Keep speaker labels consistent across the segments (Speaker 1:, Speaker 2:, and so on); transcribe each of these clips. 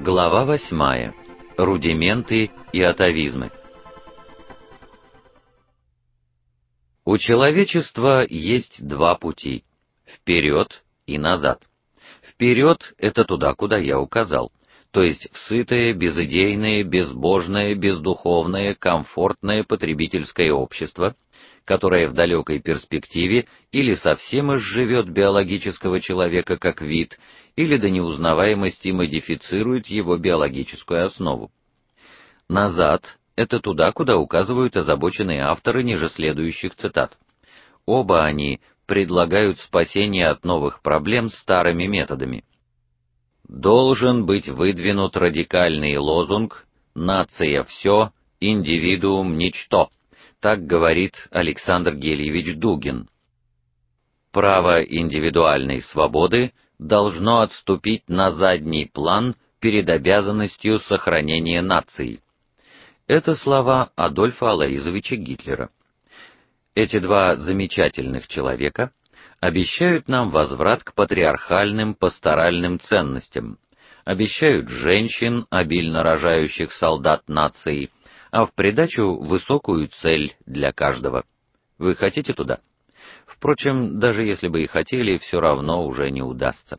Speaker 1: Глава восьмая. Рудименты и атовизмы. У человечества есть два пути: вперед и назад. Вперед — это туда, куда я указал, то есть в сытое, безыдейное, безбожное, бездуховное, комфортное потребительское общество, которое в далекой перспективе или совсем изживет биологического человека как вид, или до неузнаваемости модифицирует его биологическую основу. Назад это туда, куда указывают озабоченные авторы ниже следующих цитат. Оба они предлагают спасение от новых проблем старыми методами. Должен быть выдвинут радикальный лозунг нация все, индивидуум ничто так говорит Александр Гельевич Дугин. Право индивидуальной свободы должно отступить на задний план перед обязанностью сохранения нации. Это слова Адольфа Алаизовича Гитлера. Эти два замечательных человека обещают нам возврат к патриархальным пасторальным ценностям, обещают женщин, обильно рожающих солдат нации, а в придачу высокую цель для каждого. Вы хотите туда? Впрочем, даже если бы и хотели, все равно уже не удастся.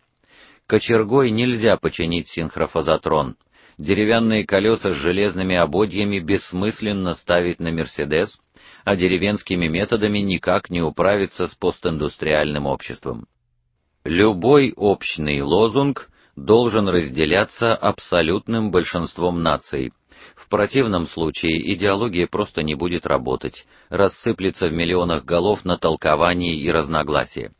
Speaker 1: Кочергой нельзя починить синхрофазотрон. Деревянные колеса с железными ободьями бессмысленно ставить на Мерседес, а деревенскими методами никак не управиться с постиндустриальным обществом. Любой общный лозунг должен разделяться абсолютным большинством наций, в противном случае идеология просто не будет работать, рассыплется в миллионах голов на толкования и разногласия.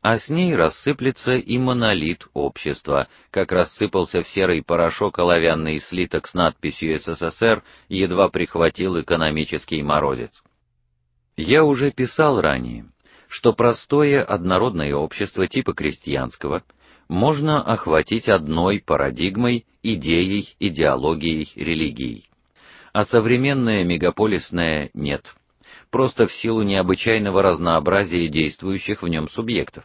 Speaker 1: А с ней рассыплется и монолит общества, как рассыпался в серый порошок оловянный слиток с надписью СССР, едва прихватил экономический морозец. Я уже писал ранее, что простое однородное общество типа крестьянского можно охватить одной парадигмой, идеей, идеологией, религией. А современное мегаполисное нет. Просто в силу необычайного разнообразия действующих в нем субъектов.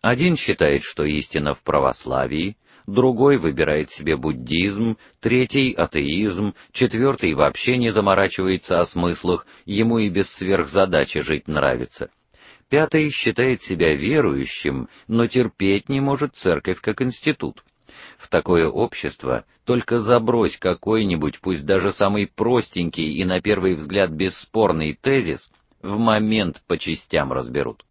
Speaker 1: Один считает, что истина в православии, другой выбирает себе буддизм, третий атеизм, четвертый вообще не заморачивается о смыслах, ему и без сверхзадачи жить нравится. Пятый считает себя верующим, но терпеть не может церковь как институт. В такое общество только забрось какой-нибудь, пусть даже самый простенький и на первый взгляд бесспорный тезис, в момент по частям разберут.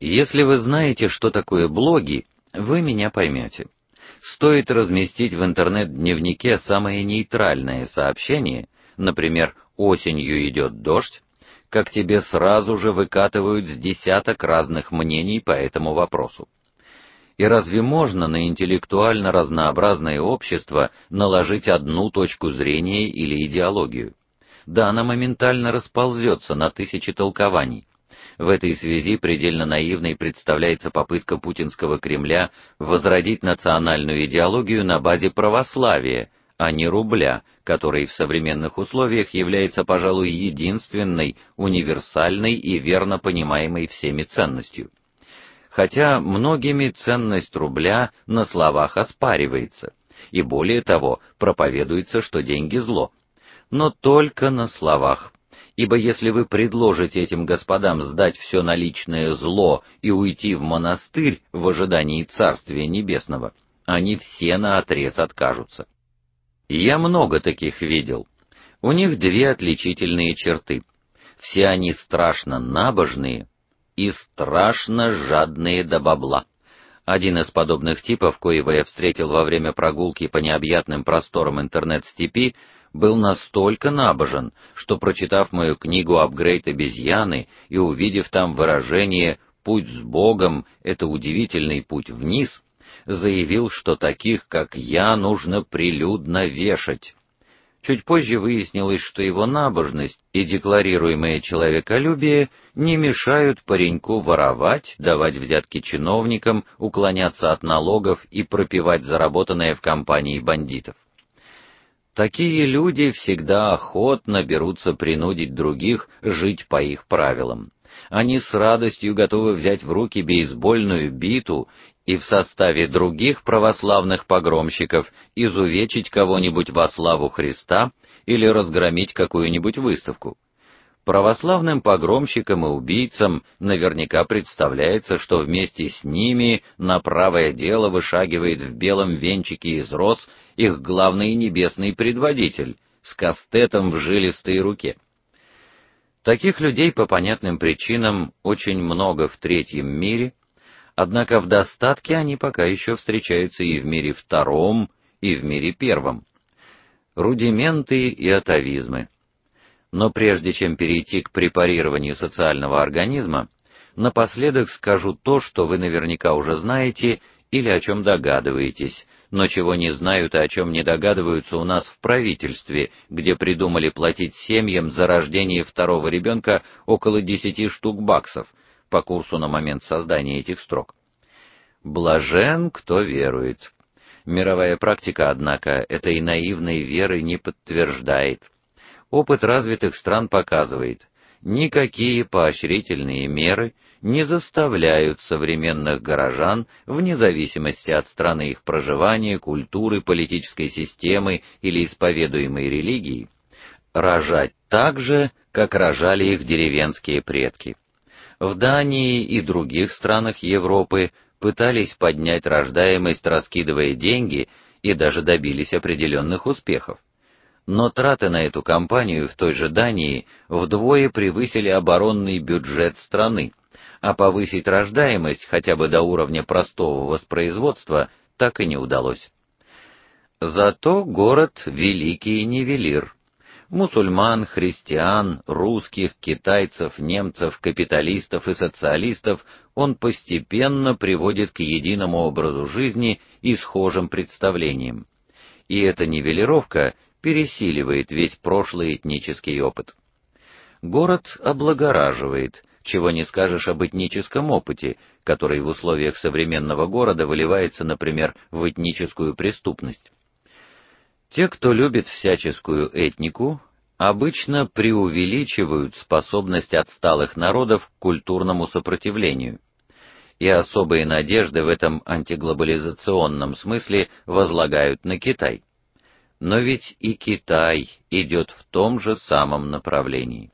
Speaker 1: Если вы знаете, что такое блоги, вы меня поймете. Стоит разместить в интернет-дневнике самое нейтральное сообщение, например, осенью идет дождь, как тебе сразу же выкатывают с десяток разных мнений по этому вопросу. И разве можно на интеллектуально разнообразное общество наложить одну точку зрения или идеологию? Да она моментально расползется на тысячи толкований. В этой связи предельно наивной представляется попытка путинского Кремля возродить национальную идеологию на базе православия, а не рубля, который в современных условиях является, пожалуй, единственной универсальной и верно понимаемой всеми ценностью. Хотя многими ценность рубля на словах оспаривается, и более того, проповедуется, что деньги зло. Но только на словах. Ибо если вы предложите этим господам сдать все наличное зло и уйти в монастырь в ожидании Царствия Небесного, они все наотрез откажутся. Я много таких видел. У них две отличительные черты. Все они страшно набожные и страшно жадные до бабла. Один из подобных типов, коего я встретил во время прогулки по необъятным просторам интернет-степи, был настолько набожен, что прочитав мою книгу Апгрейд обезьяны и увидев там выражение путь с Богом это удивительный путь вниз, заявил, что таких, как я, нужно прилюдно вешать. Чуть позже выяснилось, что его набожность и декларируемое человеколюбие не мешают пареньку воровать, давать взятки чиновникам, уклоняться от налогов и пропивать заработанное в компании бандитов. Такие люди всегда охотно берутся принудить других жить по их правилам. Они с радостью готовы взять в руки бейсбольную биту и в составе других православных погромщиков изувечить кого-нибудь во славу Христа или разгромить какую-нибудь выставку. Православным погромщикам и убийцам наверняка представляется, что вместе с ними на правое дело вышагивает в белом венчике из роз их главный небесный предводитель с кастетом в жилистой руке. Таких людей по понятным причинам очень много в третьем мире, однако в достатке они пока еще встречаются и в мире втором, и в мире первом. Рудименты и атовизмы. Но прежде чем перейти к препарированию социального организма, напоследок скажу то, что вы наверняка уже знаете или о чем догадываетесь, но чего не знают и о чем не догадываются у нас в правительстве, где придумали платить семьям за рождение второго ребенка около 10 штук баксов по курсу на момент создания этих строк. Блажен, кто верует. Мировая практика, однако, этой наивной веры не подтверждает. Опыт развитых стран показывает, никакие поощрительные меры не заставляют современных горожан, вне зависимости от страны их проживания, культуры, политической системы или исповедуемой религии, рожать так же, как рожали их деревенские предки. В Дании и других странах Европы пытались поднять рождаемость, раскидывая деньги, и даже добились определенных успехов но траты на эту кампанию в той же Дании вдвое превысили оборонный бюджет страны, а повысить рождаемость хотя бы до уровня простого воспроизводства так и не удалось. Зато город великий нивелир. Мусульман, христиан, русских, китайцев, немцев, капиталистов и социалистов он постепенно приводит к единому образу жизни и схожим представлениям. И эта нивелировка пересиливает весь прошлый этнический опыт. Город облагораживает, чего не скажешь об этническом опыте, который в условиях современного города выливается, например, в этническую преступность. Те, кто любит всяческую этнику, обычно преувеличивают способность отсталых народов к культурному сопротивлению. И особые надежды в этом антиглобализационном смысле возлагают на Китай. Но ведь и Китай идет в том же самом направлении.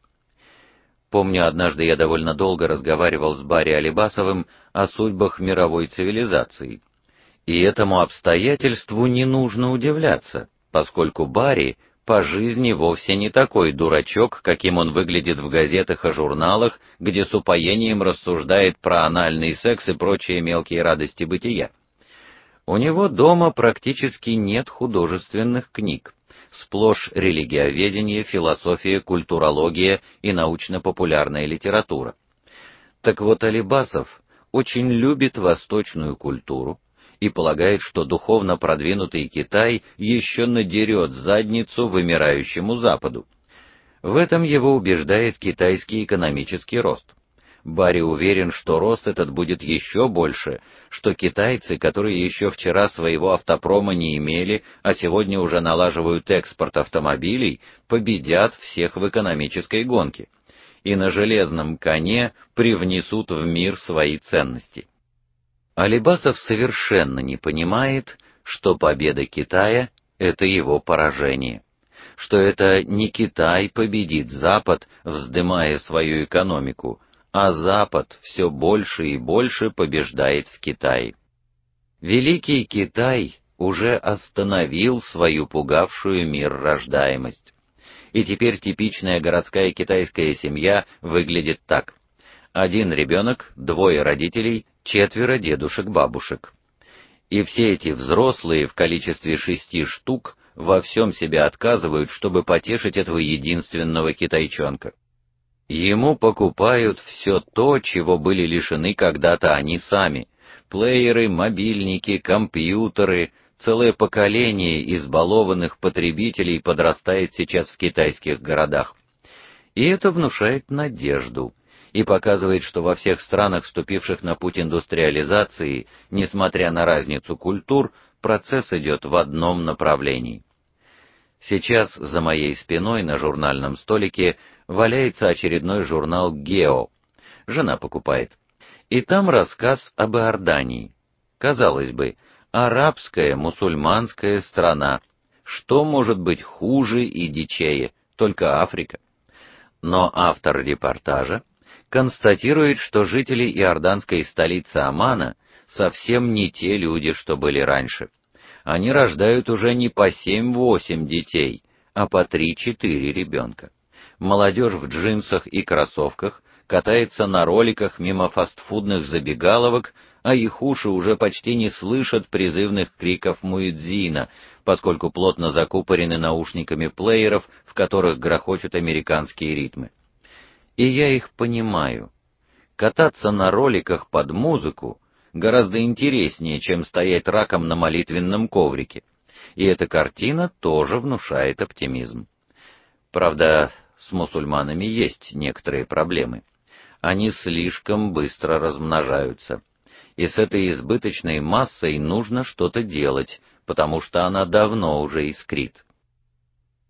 Speaker 1: Помню, однажды я довольно долго разговаривал с Барри Алибасовым о судьбах мировой цивилизации. И этому обстоятельству не нужно удивляться, поскольку Барри по жизни вовсе не такой дурачок, каким он выглядит в газетах и журналах, где с упоением рассуждает про анальный секс и прочие мелкие радости бытия. У него дома практически нет художественных книг. Сплошь религиоведение, философия, культурология и научно-популярная литература. Так вот Алибасов очень любит восточную культуру и полагает, что духовно продвинутый Китай еще надерет задницу вымирающему Западу. В этом его убеждает китайский экономический рост. Барри уверен, что рост этот будет еще больше, что китайцы, которые еще вчера своего автопрома не имели, а сегодня уже налаживают экспорт автомобилей, победят всех в экономической гонке и на железном коне привнесут в мир свои ценности. Алибасов совершенно не понимает, что победа Китая это его поражение, что это не Китай победит Запад, вздымая свою экономику, а Запад все больше и больше побеждает в Китае. Великий Китай уже остановил свою пугавшую мир рождаемость. И теперь типичная городская китайская семья выглядит так: один ребенок, двое родителей, четверо дедушек-бабушек. И все эти взрослые в количестве шести штук во всем себе отказывают, чтобы потешить этого единственного китайчонка. Ему покупают все то, чего были лишены когда-то они сами: плееры, мобильники, компьютеры. Целое поколение избалованных потребителей подрастает сейчас в китайских городах. И это внушает надежду и показывает, что во всех странах, вступивших на путь индустриализации, несмотря на разницу культур, процесс идет в одном направлении. Сейчас за моей спиной на журнальном столике валяется очередной журнал Гео. Жена покупает. И там рассказ об Иордании. Казалось бы, арабская, мусульманская страна. Что может быть хуже и дичее? Только Африка. Но автор репортажа констатирует, что жители иорданской столицы Амана совсем не те люди, что были раньше. Они рождают уже не по семь-восемь детей, а по три-четыре ребенка. Молодежь в джинсах и кроссовках катается на роликах мимо фастфудных забегаловок, а их уши уже почти не слышат призывных криков муэдзина, поскольку плотно закупорены наушниками плееров, в которых грохочут американские ритмы. И я их понимаю. Кататься на роликах под музыку гораздо интереснее, чем стоять раком на молитвенном коврике. И эта картина тоже внушает оптимизм. Правда, с мусульманами есть некоторые проблемы. Они слишком быстро размножаются. И с этой избыточной массой нужно что-то делать, потому что она давно уже искрит.